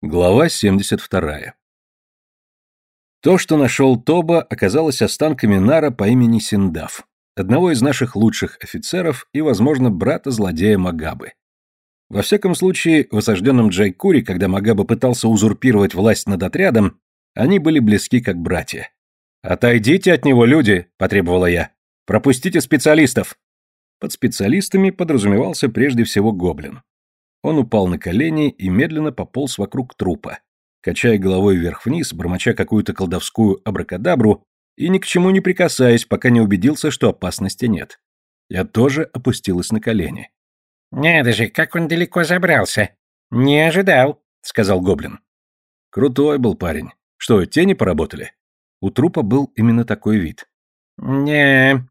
Глава 72. То, что нашел Тоба, оказалось останками Нара по имени Синдав, одного из наших лучших офицеров и, возможно, брата злодея Магабы. Во всяком случае, в осажденном Джайкуре, когда Магаба пытался узурпировать власть над отрядом, они были близки как братья. «Отойдите от него, люди!» – потребовала я. «Пропустите специалистов!» Под специалистами подразумевался прежде всего гоблин. Он упал на колени и медленно пополз вокруг трупа, качая головой вверх-вниз, бормоча какую-то колдовскую абракадабру и ни к чему не прикасаясь, пока не убедился, что опасности нет. Я тоже опустилась на колени. «Надо же, как он далеко забрался! Не ожидал», — сказал гоблин. Крутой был парень. Что, тени поработали? У трупа был именно такой вид. «Не...»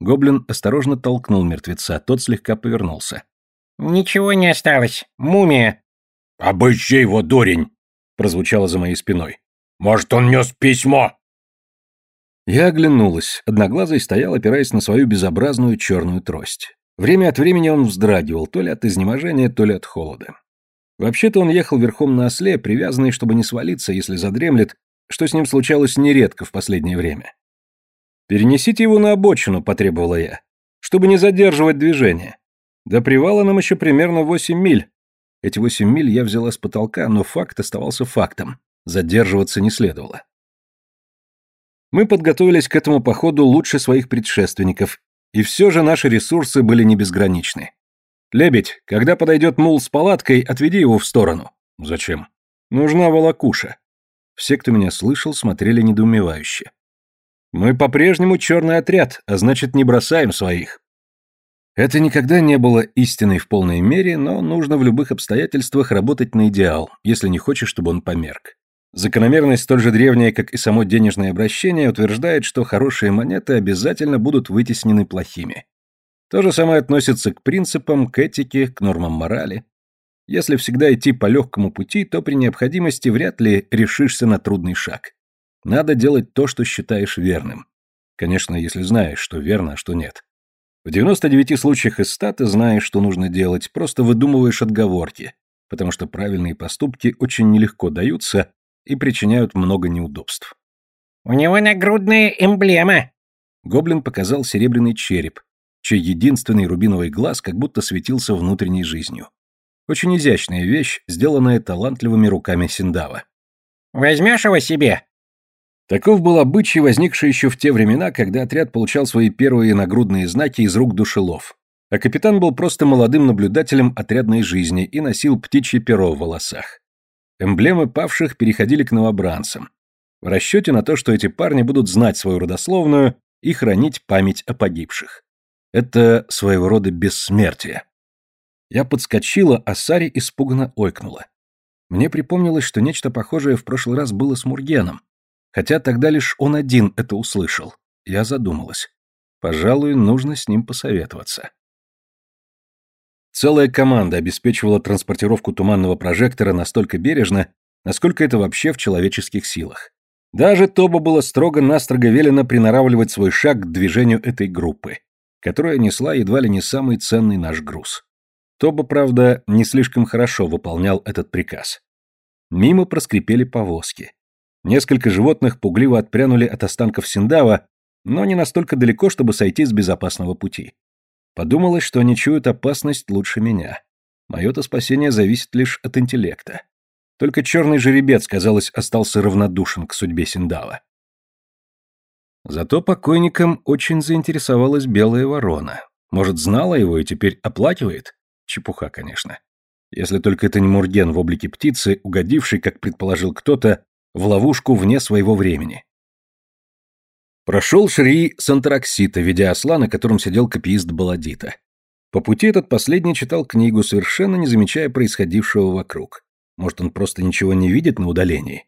Гоблин осторожно толкнул мертвеца, тот слегка повернулся. «Ничего не осталось. Мумия». «Обыщи его, дурень!» — прозвучало за моей спиной. «Может, он нес письмо?» Я оглянулась. Одноглазый стоял, опираясь на свою безобразную черную трость. Время от времени он вздрагивал, то ли от изнеможения, то ли от холода. Вообще-то он ехал верхом на осле, привязанный, чтобы не свалиться, если задремлет, что с ним случалось нередко в последнее время. «Перенесите его на обочину», — потребовала я, — «чтобы не задерживать движение. До привала нам еще примерно восемь миль. Эти восемь миль я взяла с потолка, но факт оставался фактом. Задерживаться не следовало. Мы подготовились к этому походу лучше своих предшественников, и все же наши ресурсы были не безграничны. «Лебедь, когда подойдет мул с палаткой, отведи его в сторону». «Зачем?» «Нужна волокуша». Все, кто меня слышал, смотрели недоумевающе. «Мы по-прежнему черный отряд, а значит, не бросаем своих. Это никогда не было истиной в полной мере, но нужно в любых обстоятельствах работать на идеал, если не хочешь, чтобы он померк. Закономерность столь же древняя, как и само денежное обращение, утверждает, что хорошие монеты обязательно будут вытеснены плохими. То же самое относится к принципам, к этике, к нормам морали. Если всегда идти по легкому пути, то при необходимости вряд ли решишься на трудный шаг. Надо делать то, что считаешь верным. Конечно, если знаешь, что верно, а что нет. В 99 случаях из 100 ты знаешь, что нужно делать, просто выдумываешь отговорки, потому что правильные поступки очень нелегко даются и причиняют много неудобств. «У него нагрудная эмблема!» Гоблин показал серебряный череп, чей единственный рубиновый глаз как будто светился внутренней жизнью. Очень изящная вещь, сделанная талантливыми руками Синдава. «Возьмешь его себе?» Таков был обычай, возникший еще в те времена, когда отряд получал свои первые нагрудные знаки из рук душелов. А капитан был просто молодым наблюдателем отрядной жизни и носил птичье перо в волосах. Эмблемы павших переходили к новобранцам. В расчете на то, что эти парни будут знать свою родословную и хранить память о погибших. Это своего рода бессмертие. Я подскочила, а Сари испуганно ойкнула. Мне припомнилось, что нечто похожее в прошлый раз было с Мургеном. Хотя тогда лишь он один это услышал. Я задумалась. Пожалуй, нужно с ним посоветоваться. Целая команда обеспечивала транспортировку туманного прожектора настолько бережно, насколько это вообще в человеческих силах. Даже Тоба было строго-настрого велено приноравливать свой шаг к движению этой группы, которая несла едва ли не самый ценный наш груз. Тоба, правда, не слишком хорошо выполнял этот приказ. Мимо проскрипели повозки. Несколько животных пугливо отпрянули от останков Синдава, но не настолько далеко, чтобы сойти с безопасного пути. Подумалось, что они чуют опасность лучше меня. Мое-то спасение зависит лишь от интеллекта. Только черный жеребец, казалось, остался равнодушен к судьбе Синдава. Зато покойником очень заинтересовалась белая ворона. Может, знала его и теперь оплакивает? Чепуха, конечно. Если только это не Мурген в облике птицы, угодивший, как предположил кто-то, в ловушку вне своего времени. Прошел Шри с ведя осла, на котором сидел копиист Баладита. По пути этот последний читал книгу, совершенно не замечая происходившего вокруг. Может, он просто ничего не видит на удалении?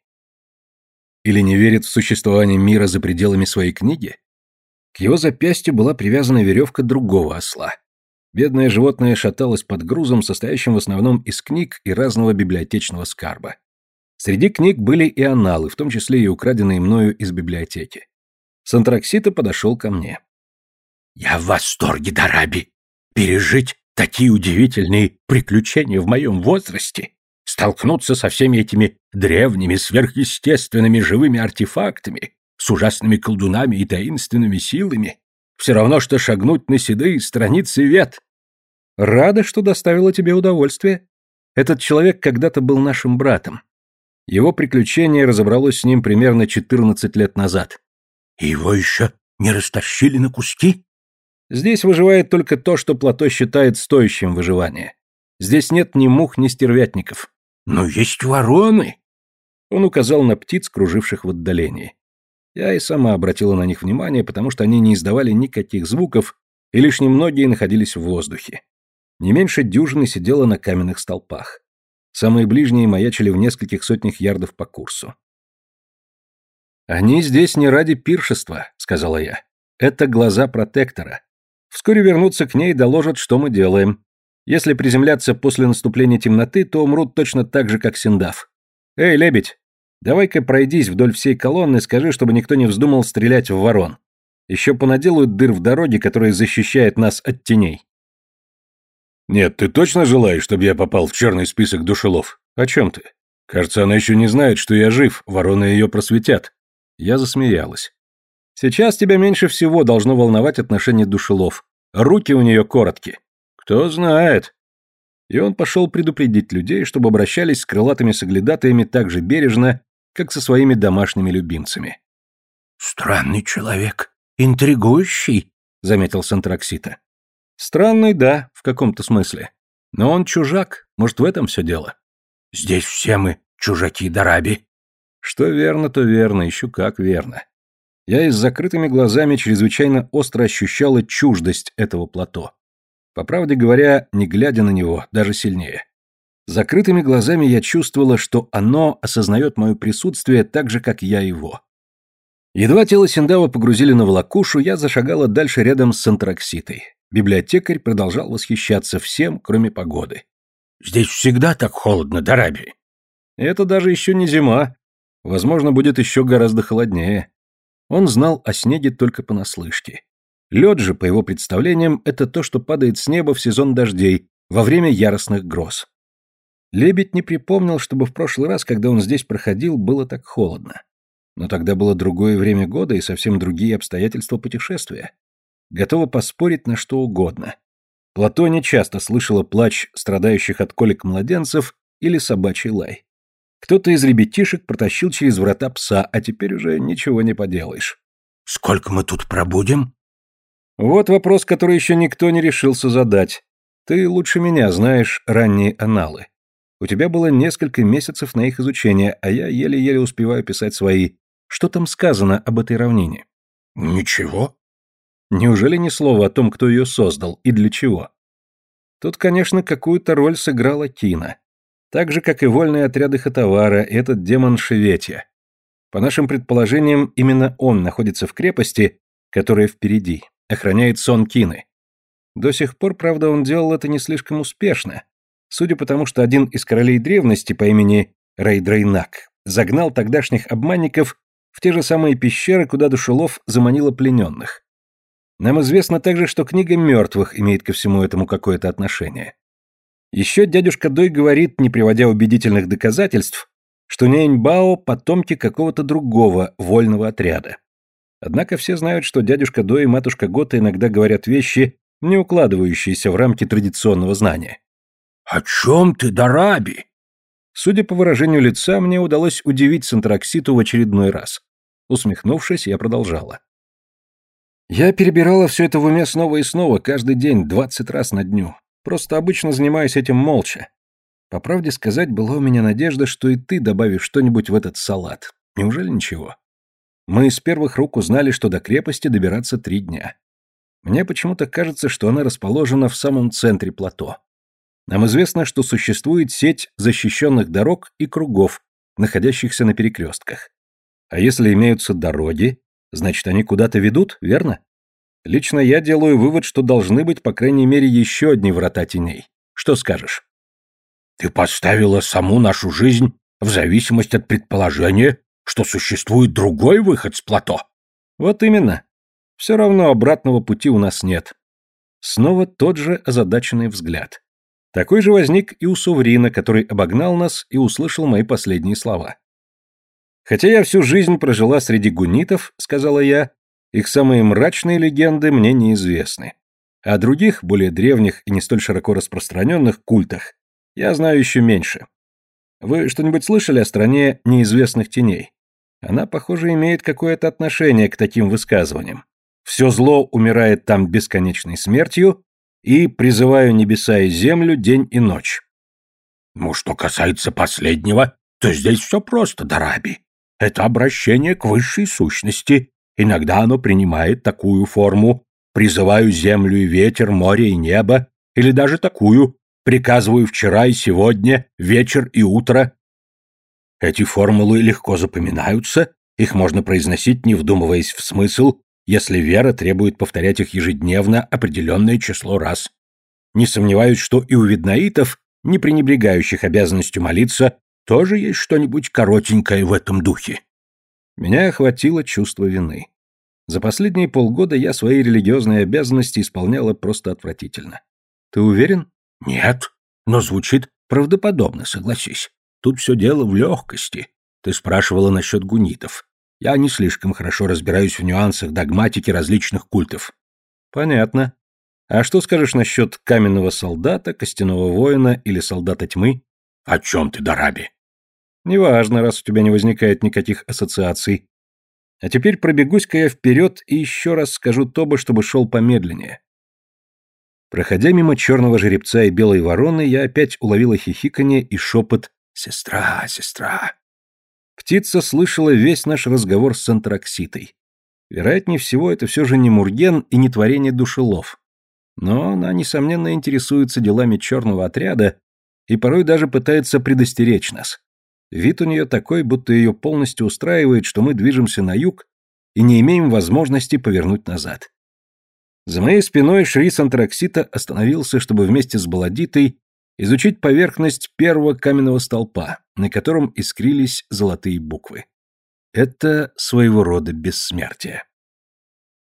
Или не верит в существование мира за пределами своей книги? К его запястью была привязана веревка другого осла. Бедное животное шаталось под грузом, состоящим в основном из книг и разного библиотечного скарба. Среди книг были и аналы, в том числе и украденные мною из библиотеки. Сантраксита подошел ко мне. «Я в восторге, Дараби! Пережить такие удивительные приключения в моем возрасте! Столкнуться со всеми этими древними, сверхъестественными живыми артефактами, с ужасными колдунами и таинственными силами, все равно, что шагнуть на седые страницы вет. Рада, что доставила тебе удовольствие. Этот человек когда-то был нашим братом. Его приключение разобралось с ним примерно 14 лет назад. И его еще не растащили на куски? Здесь выживает только то, что плато считает стоящим выживания. Здесь нет ни мух, ни стервятников. Но есть вороны. Он указал на птиц, круживших в отдалении. Я и сама обратила на них внимание, потому что они не издавали никаких звуков, и лишь немногие находились в воздухе. Не меньше дюжины сидело на каменных столпах. Самые ближние маячили в нескольких сотнях ярдов по курсу. «Они здесь не ради пиршества», — сказала я. «Это глаза протектора. Вскоре вернутся к ней и доложат, что мы делаем. Если приземляться после наступления темноты, то умрут точно так же, как Синдав. Эй, лебедь, давай-ка пройдись вдоль всей колонны, скажи, чтобы никто не вздумал стрелять в ворон. Еще понаделают дыр в дороге, которая защищает нас от теней». «Нет, ты точно желаешь, чтобы я попал в черный список душелов?» «О чем ты?» «Кажется, она еще не знает, что я жив, вороны ее просветят». Я засмеялась. «Сейчас тебя меньше всего должно волновать отношение душелов. Руки у нее короткие». «Кто знает». И он пошел предупредить людей, чтобы обращались с крылатыми соглядатаями так же бережно, как со своими домашними любимцами. «Странный человек, интригующий», — заметил Сантраксита. Странный, да, в каком-то смысле. Но он чужак, может, в этом все дело. Здесь все мы чужаки Дараби. Что верно, то верно, еще как верно. Я и с закрытыми глазами чрезвычайно остро ощущала чуждость этого плато. По правде говоря, не глядя на него, даже сильнее. Закрытыми глазами я чувствовала, что оно осознает мое присутствие так же, как я его. Едва тело Синдава погрузили на волокушу, я зашагала дальше рядом с Сантракситой. Библиотекарь продолжал восхищаться всем, кроме погоды. «Здесь всегда так холодно, Дараби». «Это даже еще не зима. Возможно, будет еще гораздо холоднее». Он знал о снеге только понаслышке. Лед же, по его представлениям, это то, что падает с неба в сезон дождей, во время яростных гроз. Лебедь не припомнил, чтобы в прошлый раз, когда он здесь проходил, было так холодно. Но тогда было другое время года и совсем другие обстоятельства путешествия готова поспорить на что угодно. Плато не часто слышала плач страдающих от колик младенцев или собачий лай. Кто-то из ребятишек протащил через врата пса, а теперь уже ничего не поделаешь. «Сколько мы тут пробудем?» Вот вопрос, который еще никто не решился задать. Ты лучше меня знаешь ранние аналы. У тебя было несколько месяцев на их изучение, а я еле-еле успеваю писать свои. Что там сказано об этой равнине? Ничего. Неужели ни слова о том, кто ее создал и для чего? Тут, конечно, какую-то роль сыграла Кина. Так же, как и вольные отряды Хатавара этот демон Шеветья. По нашим предположениям, именно он находится в крепости, которая впереди, охраняет сон Кины. До сих пор, правда, он делал это не слишком успешно, судя по тому, что один из королей древности по имени Рейдрейнак загнал тогдашних обманников в те же самые пещеры, куда Душелов заманила плененных. Нам известно также, что книга мертвых имеет ко всему этому какое-то отношение. Еще дядюшка Дой говорит, не приводя убедительных доказательств, что Няньбао – потомки какого-то другого вольного отряда. Однако все знают, что дядюшка Дой и матушка Гота иногда говорят вещи, не укладывающиеся в рамки традиционного знания. «О чем ты, Дараби?» Судя по выражению лица, мне удалось удивить Сантракситу в очередной раз. Усмехнувшись, я продолжала. Я перебирала все это в уме снова и снова, каждый день, двадцать раз на дню. Просто обычно занимаюсь этим молча. По правде сказать, была у меня надежда, что и ты добавишь что-нибудь в этот салат. Неужели ничего? Мы с первых рук узнали, что до крепости добираться три дня. Мне почему-то кажется, что она расположена в самом центре плато. Нам известно, что существует сеть защищенных дорог и кругов, находящихся на перекрестках. А если имеются дороги, Значит, они куда-то ведут, верно? Лично я делаю вывод, что должны быть, по крайней мере, еще одни врата теней. Что скажешь? Ты поставила саму нашу жизнь в зависимость от предположения, что существует другой выход с плато. Вот именно. Все равно обратного пути у нас нет. Снова тот же озадаченный взгляд. Такой же возник и у Суврина, который обогнал нас и услышал мои последние слова. «Хотя я всю жизнь прожила среди гунитов», — сказала я, — «их самые мрачные легенды мне неизвестны. О других, более древних и не столь широко распространенных культах я знаю еще меньше. Вы что-нибудь слышали о стране неизвестных теней? Она, похоже, имеет какое-то отношение к таким высказываниям. Все зло умирает там бесконечной смертью, и призываю небеса и землю день и ночь. Ну, что касается последнего, то здесь все просто, Дараби. Это обращение к высшей сущности. Иногда оно принимает такую форму, Призываю землю и ветер, море и небо, или даже такую, приказываю вчера и сегодня, вечер и утро. Эти формулы легко запоминаются, их можно произносить, не вдумываясь в смысл, если вера требует повторять их ежедневно определенное число раз. Не сомневаюсь, что и у виднаитов, не пренебрегающих обязанностью молиться, тоже есть что-нибудь коротенькое в этом духе. Меня охватило чувство вины. За последние полгода я свои религиозные обязанности исполняла просто отвратительно. Ты уверен? Нет, но звучит правдоподобно, согласись. Тут все дело в легкости. Ты спрашивала насчет гунитов. Я не слишком хорошо разбираюсь в нюансах догматики различных культов. Понятно. А что скажешь насчет каменного солдата, костяного воина или солдата тьмы? О чем ты, Дараби? Неважно, раз у тебя не возникает никаких ассоциаций. А теперь пробегусь-ка я вперед и еще раз скажу Тоба, чтобы шел помедленнее. Проходя мимо черного жеребца и белой вороны, я опять уловила хихиканье и шепот «Сестра, сестра». Птица слышала весь наш разговор с антракситой. Вероятнее всего, это все же не Мурген и не творение душелов. Но она, несомненно, интересуется делами черного отряда и порой даже пытается предостеречь нас. Вид у нее такой, будто ее полностью устраивает, что мы движемся на юг и не имеем возможности повернуть назад. За моей спиной Шрис Антраксита остановился, чтобы вместе с Баладитой изучить поверхность первого каменного столпа, на котором искрились золотые буквы. Это своего рода бессмертие.